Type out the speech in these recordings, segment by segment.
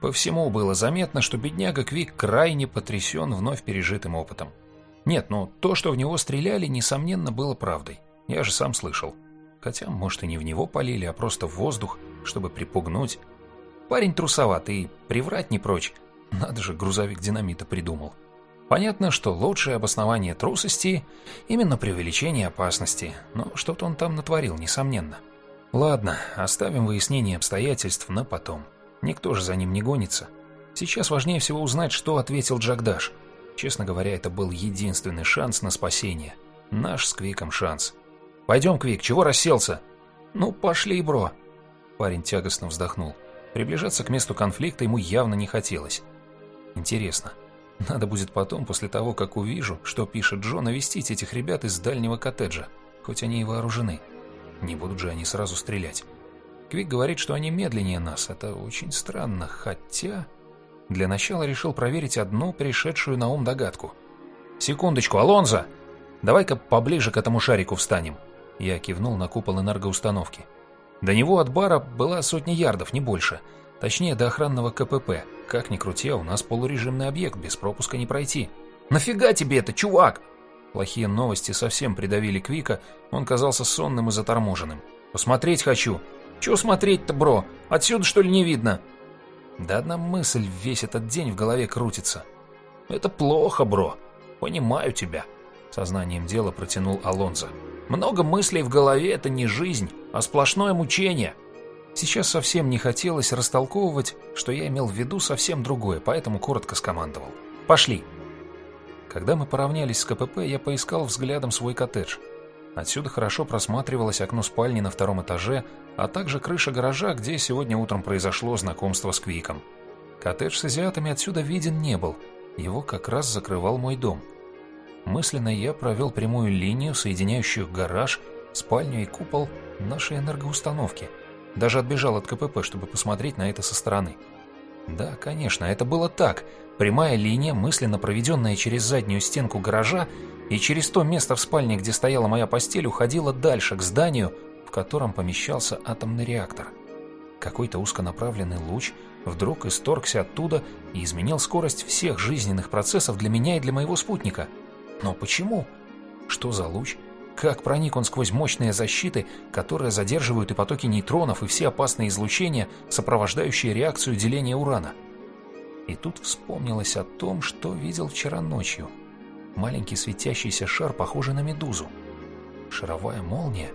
По всему было заметно, что бедняга Квик крайне потрясен вновь пережитым опытом. Нет, ну то, что в него стреляли, несомненно, было правдой. Я же сам слышал. Хотя, может, и не в него полили, а просто в воздух, чтобы припугнуть. Парень трусоватый, и приврать не прочь. Надо же, грузовик динамита придумал. Понятно, что лучшее обоснование трусости – именно преувеличение опасности, но что-то он там натворил, несомненно. Ладно, оставим выяснение обстоятельств на потом. Никто же за ним не гонится. Сейчас важнее всего узнать, что ответил Джагдаш. Честно говоря, это был единственный шанс на спасение. Наш с Квиком шанс. «Пойдем, Квик, чего расселся?» «Ну, пошли, бро». Парень тягостно вздохнул. Приближаться к месту конфликта ему явно не хотелось. Интересно, надо будет потом, после того, как увижу, что пишет Джо, навестить этих ребят из дальнего коттеджа, хоть они и вооружены. Не будут же они сразу стрелять. Квик говорит, что они медленнее нас. Это очень странно, хотя... Для начала решил проверить одну пришедшую на ум догадку. «Секундочку, Алонзо! Давай-ка поближе к этому шарику встанем!» Я кивнул на купол энергоустановки. До него от бара была сотня ярдов, не больше. Точнее, до охранного КПП. Как ни крути, а у нас полурежимный объект, без пропуска не пройти. «Нафига тебе это, чувак?» Плохие новости совсем придавили Квика, он казался сонным и заторможенным. «Посмотреть хочу». «Чего смотреть-то, бро? Отсюда, что ли, не видно?» Да одна мысль весь этот день в голове крутится. «Это плохо, бро. Понимаю тебя», — сознанием дела протянул Алонзо. «Много мыслей в голове — это не жизнь, а сплошное мучение». Сейчас совсем не хотелось растолковывать, что я имел в виду совсем другое, поэтому коротко скомандовал. «Пошли!» Когда мы поравнялись с КПП, я поискал взглядом свой коттедж. Отсюда хорошо просматривалось окно спальни на втором этаже, а также крыша гаража, где сегодня утром произошло знакомство с Квиком. Коттедж с азиатами отсюда виден не был, его как раз закрывал мой дом. Мысленно я провел прямую линию, соединяющую гараж, спальню и купол нашей энергоустановки – даже отбежал от КПП, чтобы посмотреть на это со стороны. Да, конечно, это было так. Прямая линия, мысленно проведенная через заднюю стенку гаража и через то место в спальне, где стояла моя постель, уходила дальше, к зданию, в котором помещался атомный реактор. Какой-то узконаправленный луч вдруг исторгся оттуда и изменил скорость всех жизненных процессов для меня и для моего спутника. Но почему? Что за луч? Как проник он сквозь мощные защиты, которые задерживают и потоки нейтронов, и все опасные излучения, сопровождающие реакцию деления урана? И тут вспомнилось о том, что видел вчера ночью. Маленький светящийся шар, похожий на медузу. Шаровая молния.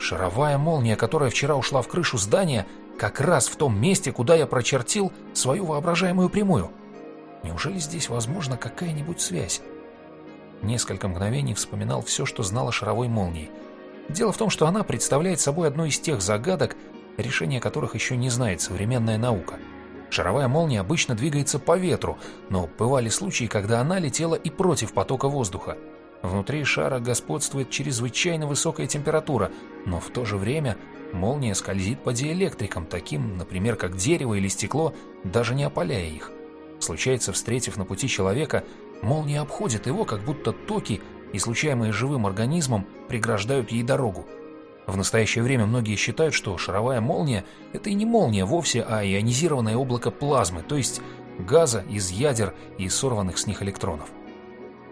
Шаровая молния, которая вчера ушла в крышу здания, как раз в том месте, куда я прочертил свою воображаемую прямую. Неужели здесь возможна какая-нибудь связь? Несколько мгновений вспоминал все, что знал о шаровой молнии. Дело в том, что она представляет собой одну из тех загадок, решение которых еще не знает современная наука. Шаровая молния обычно двигается по ветру, но бывали случаи, когда она летела и против потока воздуха. Внутри шара господствует чрезвычайно высокая температура, но в то же время молния скользит по диэлектрикам, таким, например, как дерево или стекло, даже не опаляя их. Случается, встретив на пути человека, Молния обходит его, как будто токи, излучаемые живым организмом, преграждают ей дорогу. В настоящее время многие считают, что шаровая молния – это и не молния вовсе, а ионизированное облако плазмы, то есть газа из ядер и сорванных с них электронов.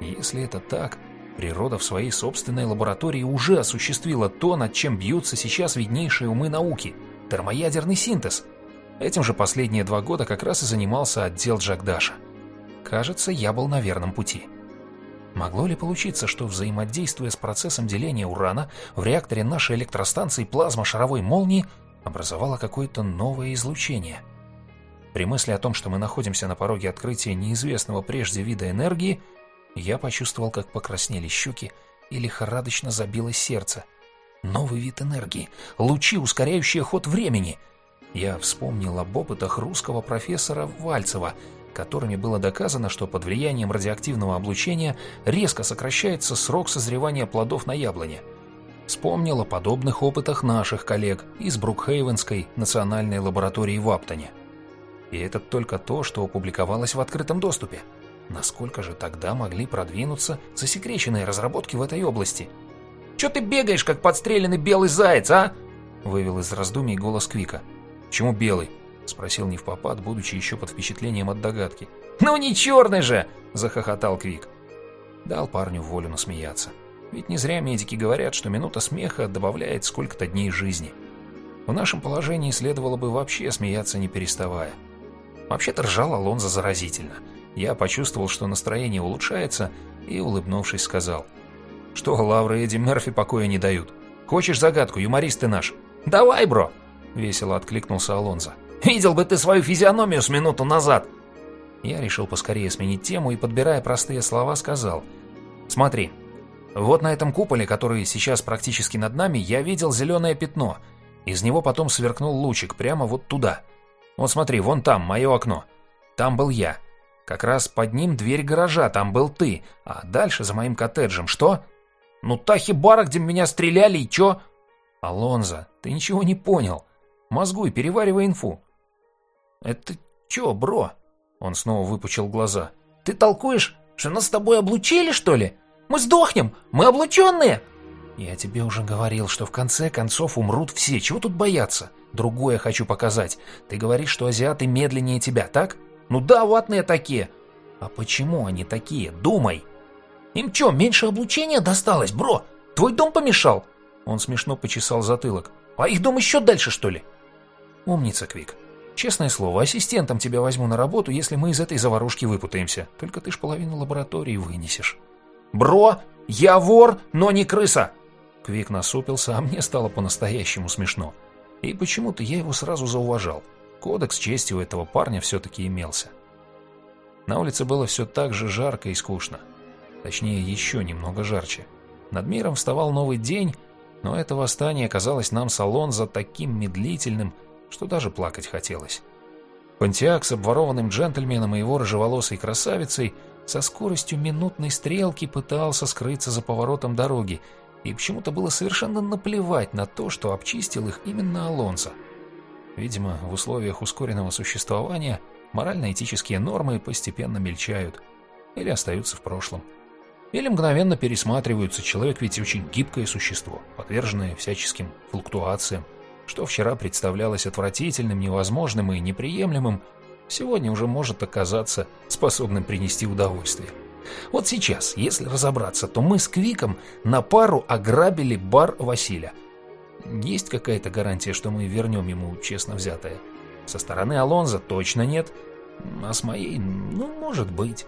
Если это так, природа в своей собственной лаборатории уже осуществила то, над чем бьются сейчас виднейшие умы науки – термоядерный синтез. Этим же последние два года как раз и занимался отдел Джагдаша – Кажется, я был на верном пути. Могло ли получиться, что взаимодействуя с процессом деления урана в реакторе нашей электростанции плазма шаровой молнии образовала какое-то новое излучение? При мысли о том, что мы находимся на пороге открытия неизвестного прежде вида энергии, я почувствовал, как покраснели щеки и лихорадочно забилось сердце. Новый вид энергии, лучи, ускоряющие ход времени. Я вспомнил об опытах русского профессора Вальцева — которыми было доказано, что под влиянием радиоактивного облучения резко сокращается срок созревания плодов на яблоне. Вспомнил о подобных опытах наших коллег из Брукхейвенской национальной лаборатории в Аптоне. И это только то, что опубликовалось в открытом доступе. Насколько же тогда могли продвинуться засекреченные разработки в этой области? «Чё ты бегаешь, как подстреленный белый заяц, а?» вывел из раздумий голос Квика. «Чему белый? Спросил не в попад, будучи еще под впечатлением от догадки. «Ну не черный же!» — захохотал Квик. Дал парню волю насмеяться. Ведь не зря медики говорят, что минута смеха добавляет сколько-то дней жизни. В нашем положении следовало бы вообще смеяться не переставая. Вообще-то ржал Алонзо заразительно. Я почувствовал, что настроение улучшается, и, улыбнувшись, сказал. «Что, Лавра и Эдди Мерфи покоя не дают? Хочешь загадку, юморист ты наш?» «Давай, бро!» — весело откликнулся Алонзо. «Видел бы ты свою физиономию с минуту назад!» Я решил поскорее сменить тему и, подбирая простые слова, сказал. «Смотри, вот на этом куполе, который сейчас практически над нами, я видел зеленое пятно. Из него потом сверкнул лучик прямо вот туда. Вот смотри, вон там, мое окно. Там был я. Как раз под ним дверь гаража, там был ты. А дальше за моим коттеджем что? Ну та хибара, где меня стреляли и чё? Алонзо, ты ничего не понял. Мозгуй, переваривай инфу. Это чё, бро? Он снова выпучил глаза. Ты толкуешь, что нас с тобой облучили, что ли? Мы сдохнем! Мы облученные!» «Я тебе уже говорил, что в конце концов умрут все. Чего тут бояться? Другое хочу показать. Ты говоришь, что азиаты медленнее тебя, так? Ну да, ватные такие. А почему они такие? Думай!» «Им что, меньше облучения досталось, бро? Твой дом помешал?» Он смешно почесал затылок. «А их дом еще дальше, что ли?» «Умница, Квик. Честное слово, ассистентом тебя возьму на работу, если мы из этой заварушки выпутаемся. Только ты ж половину лаборатории вынесешь». «Бро, я вор, но не крыса!» Квик насупился, а мне стало по-настоящему смешно. И почему-то я его сразу зауважал. Кодекс чести у этого парня все-таки имелся. На улице было все так же жарко и скучно. Точнее, еще немного жарче. Над миром вставал новый день, но это восстание казалось нам салон за таким медлительным, что даже плакать хотелось. Пантиак с обворованным джентльменом и его рыжеволосой красавицей со скоростью минутной стрелки пытался скрыться за поворотом дороги, и почему-то было совершенно наплевать на то, что обчистил их именно Алонсо. Видимо, в условиях ускоренного существования морально-этические нормы постепенно мельчают или остаются в прошлом. Или мгновенно пересматриваются, человек ведь очень гибкое существо, подверженное всяческим флуктуациям, что вчера представлялось отвратительным, невозможным и неприемлемым, сегодня уже может оказаться способным принести удовольствие. Вот сейчас, если разобраться, то мы с Квиком на пару ограбили бар Василя. Есть какая-то гарантия, что мы вернем ему честно взятое? Со стороны Алонза точно нет, а с моей, ну, может быть.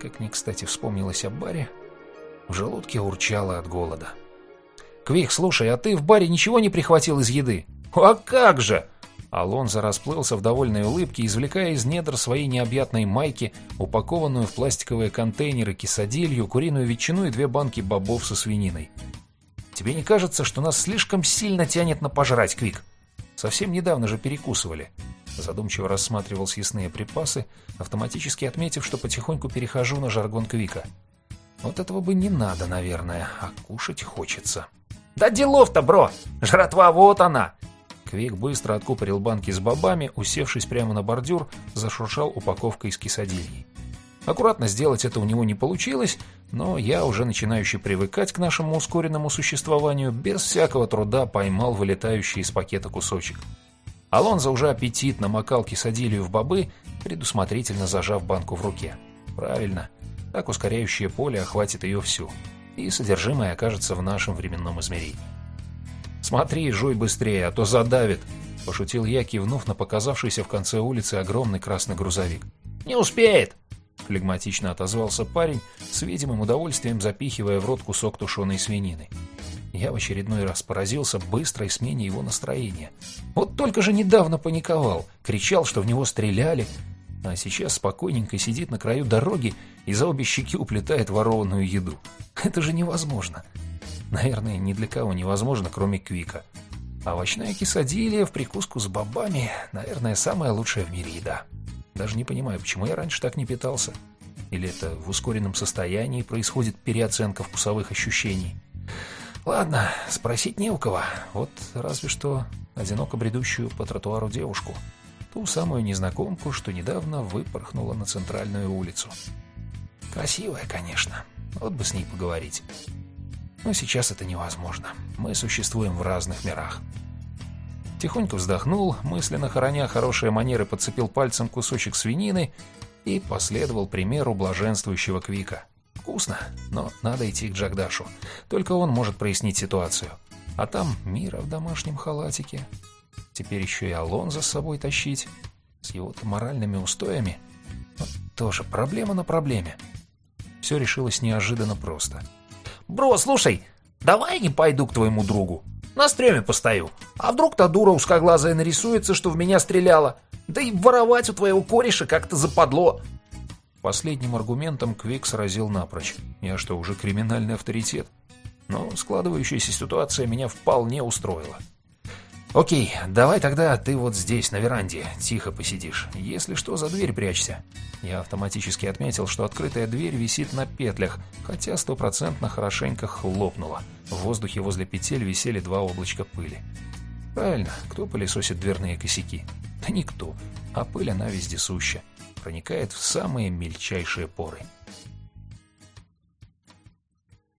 Как мне, кстати, вспомнилось о баре, в желудке урчало от голода. «Квик, слушай, а ты в баре ничего не прихватил из еды?» «А как же!» Алонзо расплылся в довольной улыбке, извлекая из недр своей необъятной майки, упакованную в пластиковые контейнеры кисадилью, куриную ветчину и две банки бобов со свининой. «Тебе не кажется, что нас слишком сильно тянет на пожрать, Квик? Совсем недавно же перекусывали». Задумчиво рассматривал съестные припасы, автоматически отметив, что потихоньку перехожу на жаргон Квика. «Вот этого бы не надо, наверное, а кушать хочется». «Да делов-то, бро! Жратва вот она!» Квик быстро откупорил банки с бобами, усевшись прямо на бордюр, зашуршал упаковкой из кисадильи. Аккуратно сделать это у него не получилось, но я, уже начинающий привыкать к нашему ускоренному существованию, без всякого труда поймал вылетающий из пакета кусочек. Алонзо уже аппетитно макал кисадилью в бобы, предусмотрительно зажав банку в руке. Правильно, так ускоряющее поле охватит ее всю, и содержимое окажется в нашем временном измерении. «Смотри, жуй быстрее, а то задавит!» – пошутил я, кивнув на показавшийся в конце улицы огромный красный грузовик. «Не успеет!» – флегматично отозвался парень, с видимым удовольствием запихивая в рот кусок тушеной свинины. Я в очередной раз поразился быстрой смене его настроения. Вот только же недавно паниковал, кричал, что в него стреляли, а сейчас спокойненько сидит на краю дороги и за обе щеки уплетает ворованную еду. Это же невозможно. Наверное, ни для кого невозможно, кроме Квика. Овощная кисадилья в прикуску с бобами, наверное, самая лучшая в мире еда. Даже не понимаю, почему я раньше так не питался. Или это в ускоренном состоянии происходит переоценка вкусовых ощущений. Ладно, спросить не у кого. Вот разве что одиноко бредущую по тротуару девушку. Ту самую незнакомку, что недавно выпорхнула на центральную улицу. Красивая, конечно. Вот бы с ней поговорить. Но сейчас это невозможно. Мы существуем в разных мирах. Тихонько вздохнул, мысленно хороня хорошие манеры, подцепил пальцем кусочек свинины и последовал примеру блаженствующего Квика. Вкусно, но надо идти к Джагдашу. Только он может прояснить ситуацию. А там Мира в домашнем халатике. Теперь еще и Алонзо с собой тащить. С его-то моральными устоями. Вот тоже проблема на проблеме. Все решилось неожиданно просто. «Бро, слушай, давай не пойду к твоему другу. На стреме постою. А вдруг та дура узкоглазая нарисуется, что в меня стреляла? Да и воровать у твоего кореша как-то западло». Последним аргументом Квик сразил напрочь. Я что, уже криминальный авторитет? Но складывающаяся ситуация меня вполне устроила. «Окей, давай тогда ты вот здесь, на веранде, тихо посидишь. Если что, за дверь прячься». Я автоматически отметил, что открытая дверь висит на петлях, хотя стопроцентно хорошенько хлопнула. В воздухе возле петель висели два облачка пыли. Правильно, кто пылесосит дверные косяки? Да никто. А пыль она вездесуща. Проникает в самые мельчайшие поры.